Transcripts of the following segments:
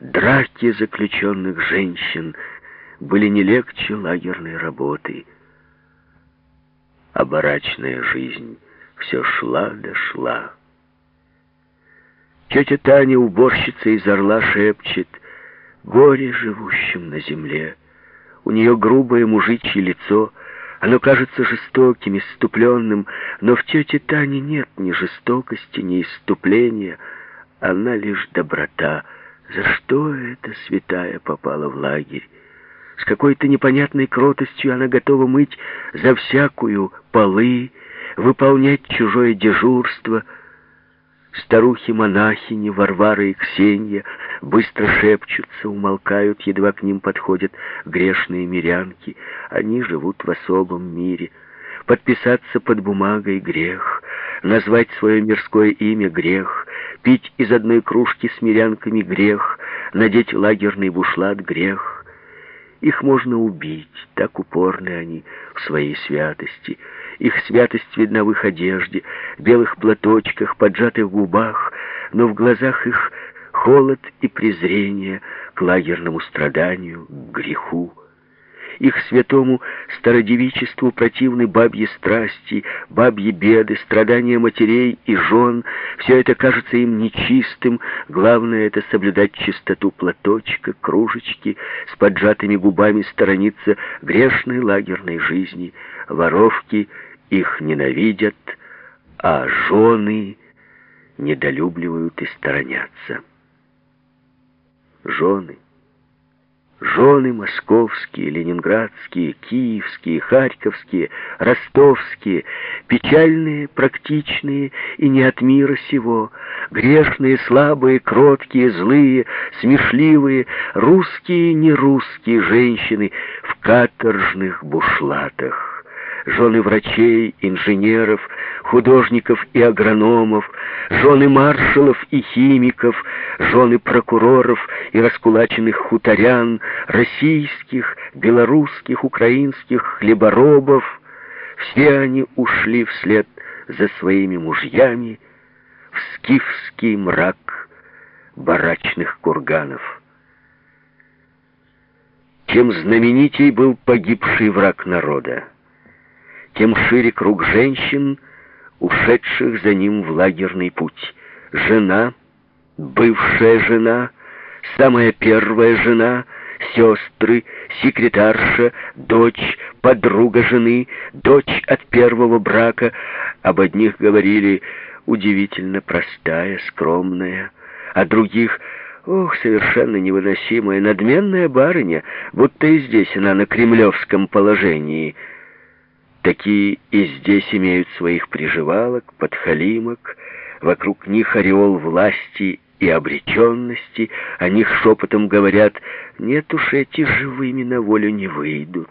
драки заключенных женщин были не легче лагерной работы. А барачная жизнь все шла да шла. Тетя Таня, уборщица из Орла, шепчет «Горе живущим на земле». У нее грубое мужичье лицо, оно кажется жестоким, иступленным, но в тете Тане нет ни жестокости, ни иступления, она лишь доброта. За что эта святая попала в лагерь? С какой-то непонятной кротостью она готова мыть за всякую полы, выполнять чужое дежурство — Старухи-монахини Варвара и Ксения быстро шепчутся, умолкают, едва к ним подходят грешные мирянки. Они живут в особом мире. Подписаться под бумагой — грех, назвать свое мирское имя — грех, пить из одной кружки с мирянками — грех, надеть лагерный бушлат — грех. Их можно убить, так упорны они в своей святости. Их святость видна в их одежде, белых платочках, поджатых губах, но в глазах их холод и презрение к лагерному страданию, к греху их святому стародевичеству противны бабьи страсти, бабьи беды, страдания матерей и жен. Все это кажется им нечистым. Главное — это соблюдать чистоту платочка, кружечки, с поджатыми губами сторониться грешной лагерной жизни. Воровки их ненавидят, а жены недолюбливают и сторонятся. Жены — Жены московские, ленинградские, киевские, харьковские, ростовские, печальные, практичные и не от мира сего, грешные, слабые, кроткие, злые, смешливые, русские, нерусские женщины в каторжных бушлатах. Жены врачей, инженеров, художников и агрономов, жены маршалов и химиков, жены прокуроров и раскулаченных хуторян, российских, белорусских, украинских хлеборобов. Все они ушли вслед за своими мужьями в скифский мрак барачных курганов. Чем знаменитей был погибший враг народа тем шире круг женщин, ушедших за ним в лагерный путь. Жена, бывшая жена, самая первая жена, сестры, секретарша, дочь, подруга жены, дочь от первого брака. Об одних говорили удивительно простая, скромная, а других Ох, совершенно невыносимая, надменная барыня, будто и здесь она на кремлевском положении — Такие и здесь имеют своих приживалок, подхалимок, вокруг них ореол власти и обреченности, о них шепотом говорят, нет уж эти живыми на волю не выйдут.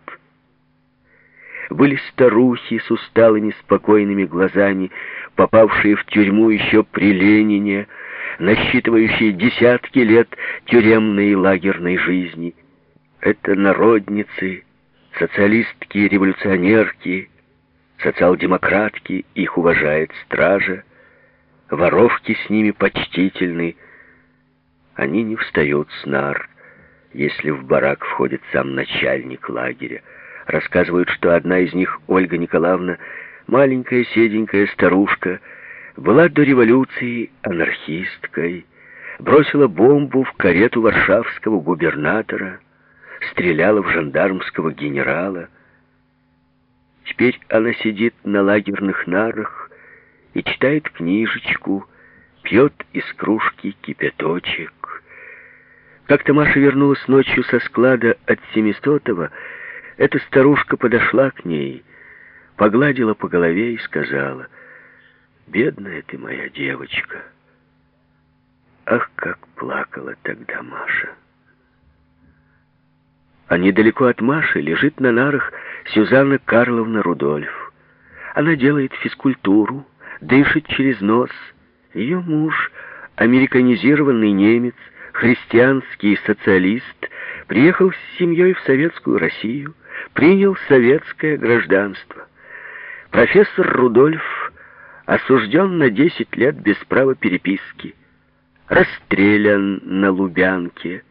Были старухи с усталыми спокойными глазами, попавшие в тюрьму еще при Ленине, насчитывающие десятки лет тюремной и лагерной жизни. Это народницы, Социалистки, революционерки, социал-демократки, их уважает стража, воровки с ними почтительны. Они не встают с нар, если в барак входит сам начальник лагеря. Рассказывают, что одна из них, Ольга Николаевна, маленькая седенькая старушка, была до революции анархисткой, бросила бомбу в карету варшавского губернатора, стреляла в жандармского генерала. Теперь она сидит на лагерных нарах и читает книжечку, пьет из кружки кипяточек. Как-то Маша вернулась ночью со склада от Семистотова, эта старушка подошла к ней, погладила по голове и сказала, «Бедная ты моя девочка». Ах, как плакала тогда Маша! А недалеко от Маши лежит на нарах Сюзанна Карловна Рудольф. Она делает физкультуру, дышит через нос. Ее муж, американизированный немец, христианский социалист, приехал с семьей в советскую Россию, принял советское гражданство. Профессор Рудольф осужден на 10 лет без права переписки. расстрелян на Лубянке,